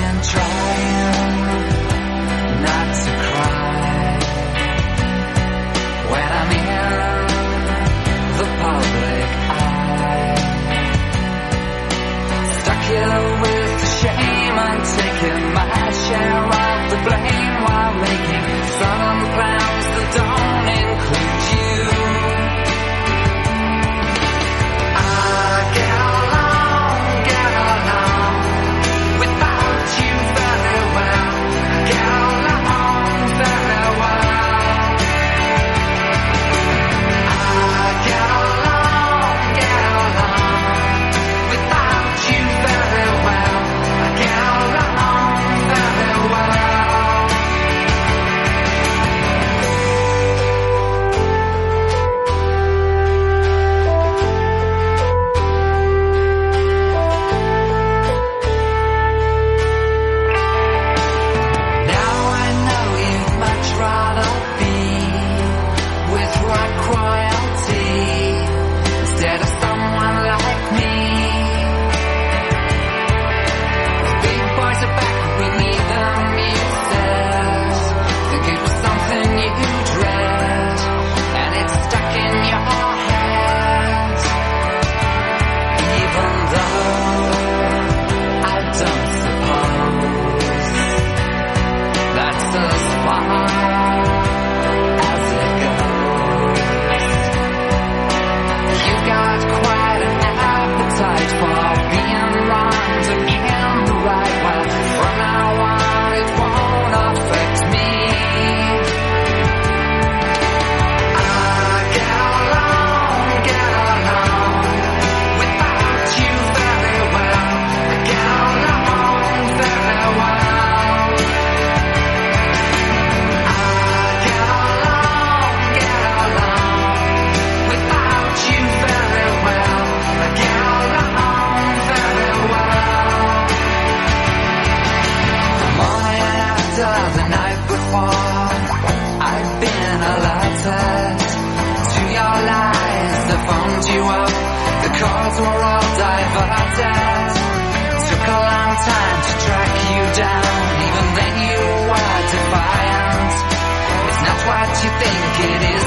been trying. Bye. Alerted to your lies. I phoned you up. The calls were all diverted. Took a long time to track you down. Even then you were defiant. It's not what you think it is,